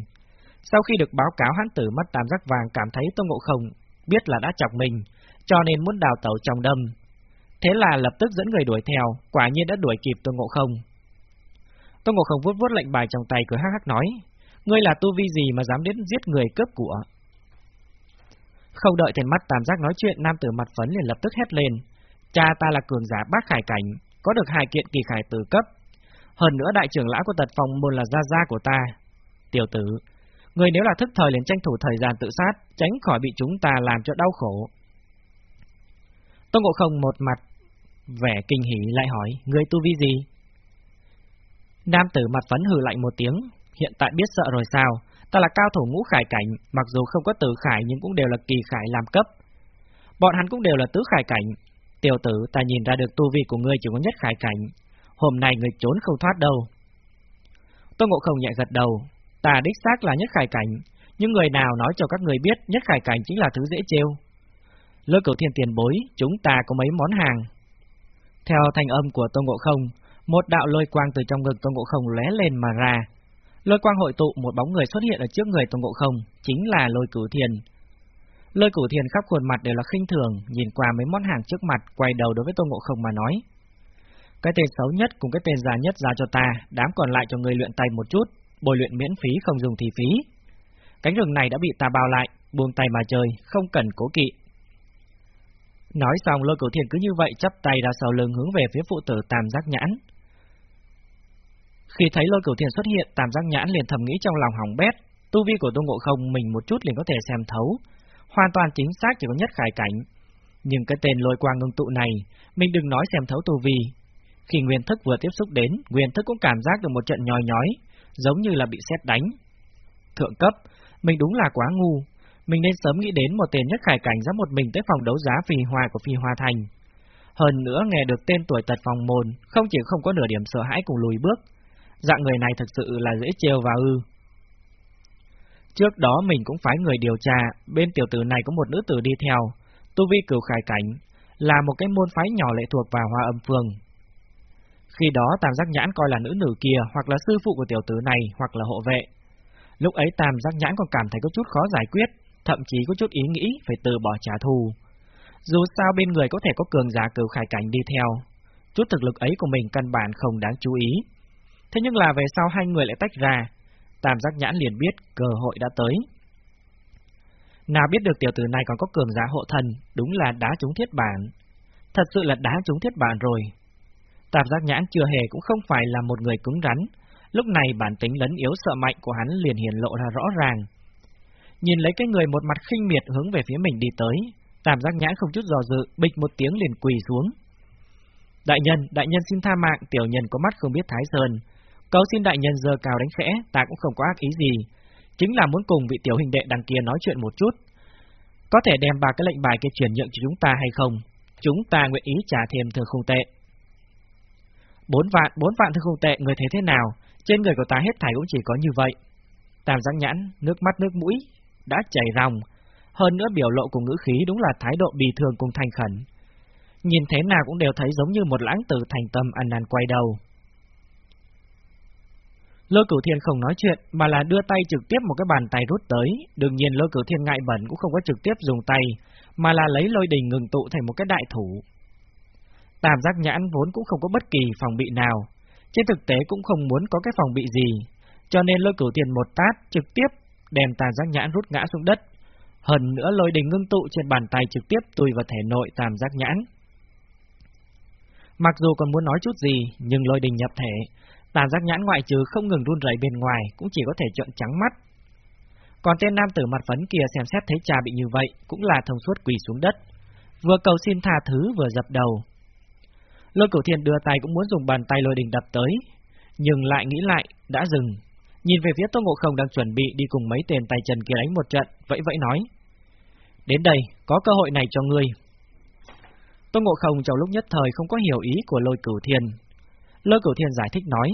Sau khi được báo cáo hắn tử mắt tam giác vàng cảm thấy Tô Ngộ Không biết là đã chọc mình, cho nên muốn đào tẩu trong đâm. Thế là lập tức dẫn người đuổi theo, quả nhiên đã đuổi kịp Tô Ngộ Không. Tô Ngộ Không vuốt vuốt lệnh bài trong tay cười hắc hắc nói, Ngươi là tu vi gì mà dám đến giết người cướp của? Không đợi tiền mắt tam giác nói chuyện, nam tử mặt phấn liền lập tức hét lên. Cha ta là cường giả bác khải cảnh, có được hai kiện kỳ khải tử cấp. Hơn nữa đại trưởng lão của tật phòng môn là gia gia của ta. Tiểu tử, người nếu là thức thời liền tranh thủ thời gian tự sát, tránh khỏi bị chúng ta làm cho đau khổ. Tôn Ngộ Không một mặt vẻ kinh hỉ lại hỏi, người tu vi gì? Nam tử mặt phấn hừ lạnh một tiếng, hiện tại biết sợ rồi sao? Ta là cao thủ ngũ khải cảnh, mặc dù không có tử khải nhưng cũng đều là kỳ khải làm cấp. Bọn hắn cũng đều là tứ khải cảnh. Tiểu tử, ta nhìn ra được tu vi của ngươi chỉ có nhất khải cảnh. Hôm nay người trốn không thoát đâu. Tôn Ngộ Không nhẹ gật đầu. Ta đích xác là nhất khải cảnh, nhưng người nào nói cho các người biết nhất khải cảnh chính là thứ dễ trêu. Lôi cầu thiên tiền bối, chúng ta có mấy món hàng. Theo thanh âm của Tôn Ngộ Không, một đạo lôi quang từ trong ngực Tôn Ngộ Không lóe lên mà ra. Lôi quang hội tụ một bóng người xuất hiện ở trước người Tôn Ngộ Không, chính là Lôi Cửu Thiền. Lôi Cửu Thiền khắp khuôn mặt đều là khinh thường, nhìn qua mấy món hàng trước mặt, quay đầu đối với Tôn Ngộ Không mà nói: "Cái tên xấu nhất cùng cái tên già nhất ra cho ta, đám còn lại cho người luyện tay một chút, bồi luyện miễn phí không dùng thì phí." Cánh rừng này đã bị ta bao lại, buông tay mà chơi, không cần cố kỵ. Nói xong lôi cửu thiền cứ như vậy chắp tay ra sau lưng hướng về phía phụ tử tam giác nhãn. Khi thấy lôi cửu thiền xuất hiện, tam giác nhãn liền thầm nghĩ trong lòng hỏng bét, tu vi của Tô Ngộ Không mình một chút liền có thể xem thấu, hoàn toàn chính xác chỉ có nhất khải cảnh. Nhưng cái tên lôi quang ngưng tụ này, mình đừng nói xem thấu tu vi. Khi nguyên thức vừa tiếp xúc đến, nguyên thức cũng cảm giác được một trận nhòi nhói, giống như là bị sét đánh. Thượng cấp, mình đúng là quá ngu, mình nên sớm nghĩ đến một tên nhất khải cảnh dám một mình tới phòng đấu giá phi hoa của phi hoa thành. Hơn nữa nghe được tên tuổi tật phòng môn, không chỉ không có nửa điểm sợ hãi cùng lùi bước, dạng người này thực sự là dễ trêu và ư. Trước đó mình cũng phái người điều tra, bên tiểu tử này có một nữ tử đi theo, tu vi cửu khải cảnh, là một cái môn phái nhỏ lệ thuộc vào hoa âm phường. Khi đó tam giác nhãn coi là nữ nữ kia, hoặc là sư phụ của tiểu tử này, hoặc là hộ vệ. Lúc ấy tam giác nhãn còn cảm thấy có chút khó giải quyết, thậm chí có chút ý nghĩ phải từ bỏ trả thù. Dù sao bên người có thể có cường giả cửu khải cảnh đi theo, chút thực lực ấy của mình căn bản không đáng chú ý. Thế nhưng là về sau hai người lại tách ra, Tam giác nhãn liền biết cơ hội đã tới. Nào biết được tiểu tử này còn có cường giả hộ thần, đúng là đá trúng thiết bản. Thật sự là đá trúng thiết bản rồi. Tạp giác nhãn chưa hề cũng không phải là một người cứng rắn, lúc này bản tính lấn yếu sợ mạnh của hắn liền hiển lộ ra rõ ràng. Nhìn lấy cái người một mặt khinh miệt hướng về phía mình đi tới, tạp giác nhãn không chút dò dự, bịch một tiếng liền quỳ xuống. Đại nhân, đại nhân xin tha mạng, tiểu nhân có mắt không biết Thái Sơn. Cầu xin đại nhân giờ cao đánh khẽ, ta cũng không có ác ý gì. Chính là muốn cùng vị tiểu hình đệ đằng kia nói chuyện một chút. Có thể đem ba cái lệnh bài kia chuyển nhượng cho chúng ta hay không? Chúng ta nguyện ý trả thêm thừa không tệ. Bốn vạn, bốn vạn thư không tệ, người thấy thế nào? Trên người của ta hết thảy cũng chỉ có như vậy. Tam giác nhãn, nước mắt nước mũi, đã chảy ròng, hơn nữa biểu lộ của ngữ khí đúng là thái độ bì thường cùng thành khẩn. Nhìn thế nào cũng đều thấy giống như một lãng tử thành tâm ăn năn quay đầu. Lôi cửu thiên không nói chuyện, mà là đưa tay trực tiếp một cái bàn tay rút tới. Đương nhiên lôi cửu thiên ngại bẩn cũng không có trực tiếp dùng tay, mà là lấy lôi đình ngừng tụ thành một cái đại thủ. Tam giác nhãn vốn cũng không có bất kỳ phòng bị nào, trên thực tế cũng không muốn có cái phòng bị gì, cho nên lôi cửu tiền một tát trực tiếp đem tam giác nhãn rút ngã xuống đất. Hơn nữa lôi đình ngưng tụ trên bàn tay trực tiếp tùy vào thể nội tam giác nhãn. Mặc dù còn muốn nói chút gì, nhưng lôi đình nhập thể, tam giác nhãn ngoại trừ không ngừng run rẩy bên ngoài, cũng chỉ có thể trợn trắng mắt. Còn tên nam tử mặt phấn kia xem xét thấy cha bị như vậy, cũng là thông suốt quỳ xuống đất, vừa cầu xin tha thứ vừa dập đầu. Lôi cửu thiền đưa tay cũng muốn dùng bàn tay lôi đình đập tới, nhưng lại nghĩ lại, đã dừng, nhìn về phía Tô Ngộ Không đang chuẩn bị đi cùng mấy tên tay trần kia đánh một trận, vẫy vẫy nói. Đến đây, có cơ hội này cho ngươi. Tô Ngộ Không trong lúc nhất thời không có hiểu ý của lôi cửu thiền. Lôi cửu thiền giải thích nói,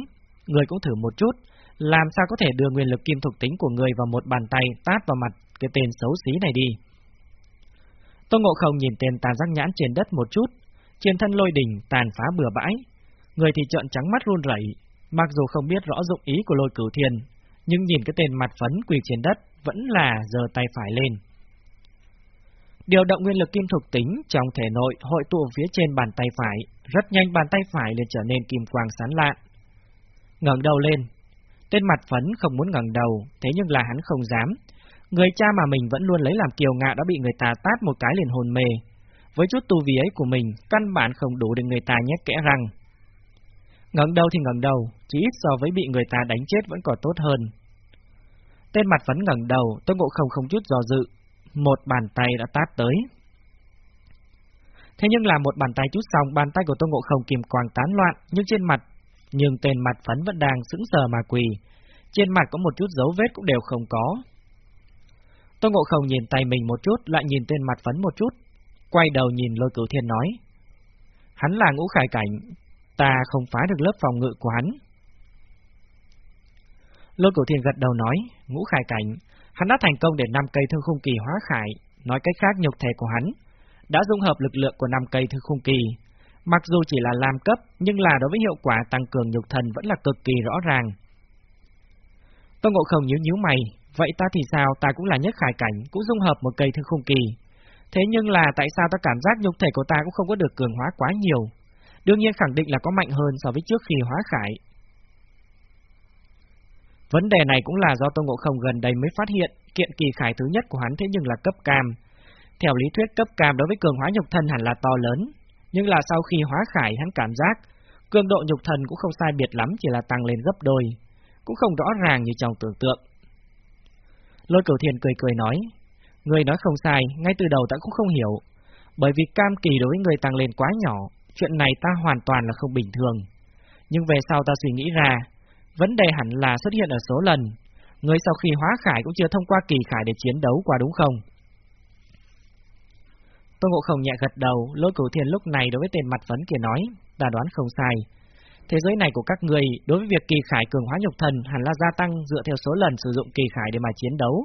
người cũng thử một chút, làm sao có thể đưa nguyên lực kim thuộc tính của người vào một bàn tay tát vào mặt cái tên xấu xí này đi. Tô Ngộ Không nhìn tên tàn giác nhãn trên đất một chút, trên thân lôi đỉnh tàn phá bừa bãi, người thì trợn trắng mắt run rẩy, Mặc dù không biết rõ dụng ý của lôi cửu thiên, nhưng nhìn cái tên mặt phấn quỳ trên đất vẫn là giơ tay phải lên. Điều động nguyên lực kim thuộc tính trong thể nội hội tụ phía trên bàn tay phải, rất nhanh bàn tay phải liền trở nên kim quang sáng lạn. ngẩng đầu lên, Tên mặt phấn không muốn ngẩng đầu, thế nhưng là hắn không dám. Người cha mà mình vẫn luôn lấy làm kiều ngạo đã bị người ta tát một cái liền hồn mê. Với chút tu vi ấy của mình, căn bản không đủ để người ta nhét kẽ răng. Ngẩng đầu thì ngẩng đầu, chỉ ít so với bị người ta đánh chết vẫn còn tốt hơn. Tên mặt vẫn ngẩng đầu, Tô Ngộ Không không chút do dự, một bàn tay đã tát tới. Thế nhưng là một bàn tay chút xong, bàn tay của Tô Ngộ Không kìm quàng tán loạn, nhưng trên mặt, nhưng tên mặt phấn vẫn đang sững sờ mà quỳ. Trên mặt có một chút dấu vết cũng đều không có. Tô Ngộ Không nhìn tay mình một chút, lại nhìn tên mặt phấn một chút, quay đầu nhìn lôi cửu thiên nói. Hắn là ngũ khải cảnh, ta không phá được lớp phòng ngự của hắn. Lôi cửu thiên gật đầu nói, ngũ khải cảnh, hắn đã thành công để năm cây thương khung kỳ hóa khải, nói cách khác nhục thể của hắn đã dung hợp lực lượng của năm cây thương khung kỳ. Mặc dù chỉ là làm cấp, nhưng là đối với hiệu quả tăng cường nhục thần vẫn là cực kỳ rõ ràng. Tô Ngộ Không nhíu nhíu mày, vậy ta thì sao, ta cũng là nhất khải cảnh, cũng dung hợp một cây thương khung kỳ. Thế nhưng là tại sao ta cảm giác nhục thể của ta cũng không có được cường hóa quá nhiều? Đương nhiên khẳng định là có mạnh hơn so với trước khi hóa khải. Vấn đề này cũng là do Tô Ngộ Không gần đây mới phát hiện, kiện kỳ khải thứ nhất của hắn thế nhưng là cấp cam. Theo lý thuyết cấp cam đối với cường hóa nhục thân hẳn là to lớn, nhưng là sau khi hóa khải hắn cảm giác, cường độ nhục thần cũng không sai biệt lắm chỉ là tăng lên gấp đôi, cũng không rõ ràng như trong tưởng tượng. Lôi cửu thiền cười cười nói, người nói không sai, ngay từ đầu ta cũng không hiểu, bởi vì cam kỳ đối với người tăng lên quá nhỏ, chuyện này ta hoàn toàn là không bình thường. Nhưng về sau ta suy nghĩ ra, vấn đề hẳn là xuất hiện ở số lần, người sau khi hóa khải cũng chưa thông qua kỳ khải để chiến đấu qua đúng không? Tô Ngộ Không nhẹ gật đầu, lôi cửu thiên lúc này đối với tên mặt vấn kia nói, ta đoán không sai. Thế giới này của các người đối với việc kỳ khải cường hóa nhục thần hẳn là gia tăng dựa theo số lần sử dụng kỳ khải để mà chiến đấu,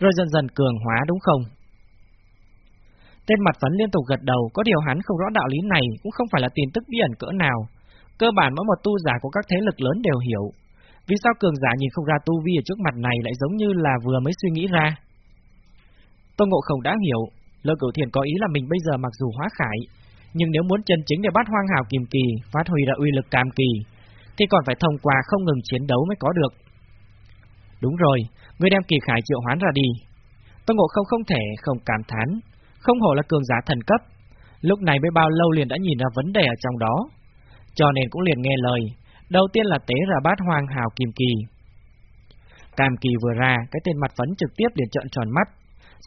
rồi dần dần cường hóa đúng không? Tên mặt phấn liên tục gật đầu, có điều hắn không rõ đạo lý này cũng không phải là tin tức bí ẩn cỡ nào. Cơ bản mỗi một tu giả của các thế lực lớn đều hiểu. Vì sao cường giả nhìn không ra tu vi ở trước mặt này lại giống như là vừa mới suy nghĩ ra? Tô Ngộ Không đã hiểu, Lơ Cửu Thiền có ý là mình bây giờ mặc dù hóa khải, nhưng nếu muốn chân chính để bắt hoang hào kìm kỳ, phát huy ra uy lực cam kỳ, thì còn phải thông qua không ngừng chiến đấu mới có được. Đúng rồi, ngươi đem kỳ khải triệu hoán ra đi. Tôn Ngộ Không không thể không cảm thán, không hổ là cường giả thần cấp. Lúc này mới bao lâu liền đã nhìn ra vấn đề ở trong đó, cho nên cũng liền nghe lời. Đầu tiên là tế ra bát hoang hào kim kỳ. Cam kỳ vừa ra, cái tên mặt phấn trực tiếp liền trợn tròn mắt,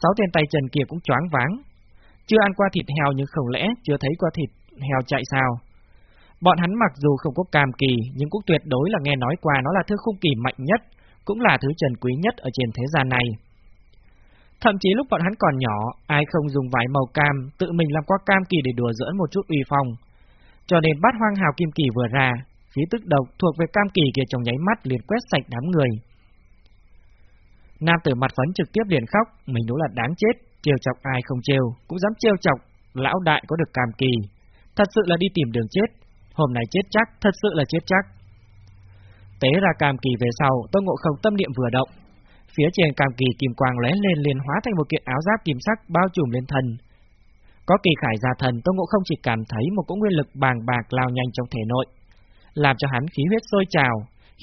Sáu tên tay trần kia cũng choáng váng. Chưa ăn qua thịt heo nhưng không lẽ chưa thấy qua thịt heo chạy sao? Bọn hắn mặc dù không có cam kỳ nhưng cũng tuyệt đối là nghe nói qua nó là thứ khung kỳ mạnh nhất, cũng là thứ trần quý nhất ở trên thế gian này. Thậm chí lúc bọn hắn còn nhỏ, ai không dùng vải màu cam, tự mình làm qua cam kỳ để đùa giỡn một chút uy phong. Cho nên bát hoang hào kim kỳ vừa ra, khí tức độc thuộc về cam kỳ kia trong nháy mắt liền quét sạch đám người. Nam tử mặt phấn trực tiếp liền khóc, mình đúng là đáng chết, trêu chọc ai không trêu, cũng dám trêu chọc, lão đại có được cam kỳ. Thật sự là đi tìm đường chết, hôm nay chết chắc, thật sự là chết chắc. Tế ra cam kỳ về sau, Tô Ngộ Không tâm niệm vừa động. Phía trên cam kỳ kim quang lóe lên liền hóa thành một kiện áo giáp kim sắc bao trùm lên thân. Có kỳ khải gia thần, Tô Ngộ Không chỉ cảm thấy một cỗ nguyên lực bàng bạc lao nhanh trong thể nội, làm cho hắn khí huyết sôi trào,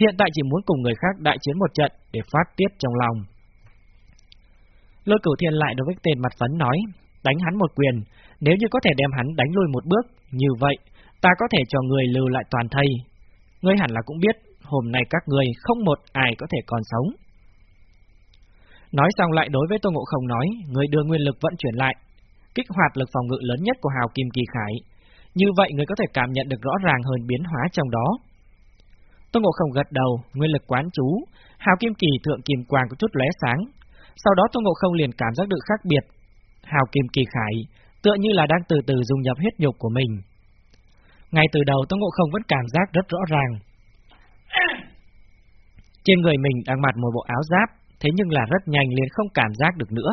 hiện tại chỉ muốn cùng người khác đại chiến một trận để phát tiết trong lòng. Lôi cửu thiên lại đối với tên mặt phấn nói, đánh hắn một quyền, nếu như có thể đem hắn đánh lui một bước, như vậy, ta có thể cho người lưu lại toàn thây. Ngươi hẳn là cũng biết, hôm nay các người không một ai có thể còn sống. Nói xong lại đối với Tô Ngộ Không nói, người đưa nguyên lực vận chuyển lại, kích hoạt lực phòng ngự lớn nhất của Hào Kim Kỳ Khải. Như vậy người có thể cảm nhận được rõ ràng hơn biến hóa trong đó. Tô Ngộ Không gật đầu, nguyên lực quán chú, hào kim kỳ thượng kim quang có chút lóe sáng. Sau đó Tô Ngộ Không liền cảm giác được khác biệt. Hào kim kỳ khải, tựa như là đang từ từ dung nhập huyết nhục của mình. Ngay từ đầu Tô Ngộ Không vẫn cảm giác rất rõ ràng. Trên người mình đang mặc một bộ áo giáp, thế nhưng là rất nhanh liền không cảm giác được nữa.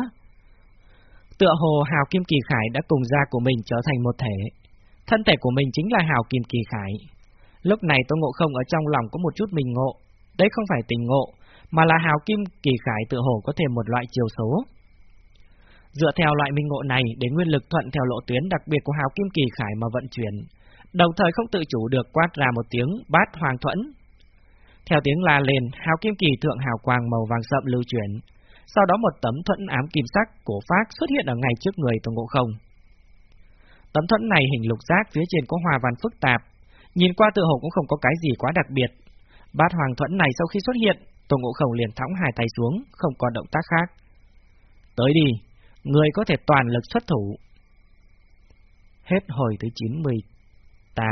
Tựa hồ Hào Kim Kỳ Khải đã cùng da của mình trở thành một thể. Thân thể của mình chính là Hào Kim Kỳ Khải, Lúc này Tô Ngộ Không ở trong lòng có một chút mình ngộ, đấy không phải tình ngộ, mà là hào kim kỳ khải tựa hồ có thêm một loại chiều số. Dựa theo loại minh ngộ này để nguyên lực thuận theo lộ tuyến đặc biệt của hào kim kỳ khải mà vận chuyển, đồng thời không tự chủ được quát ra một tiếng bát hoàng thuẫn. Theo tiếng la lên, hào kim kỳ thượng hào quang màu vàng sậm lưu chuyển. Sau đó một tấm thuẫn ám kim sắc cổ phác xuất hiện ở ngay trước người Tôn Ngộ Không. Tấm thuẫn này hình lục giác phía trên có hòa văn phức tạp, nhìn qua tự hồ cũng không có cái gì quá đặc biệt. Bát hoàng thuẫn này sau khi xuất hiện, Tôn Ngộ Không liền thõng hai tay xuống, không còn động tác khác. Tới đi, người có thể toàn lực xuất thủ. Hết hồi thứ 98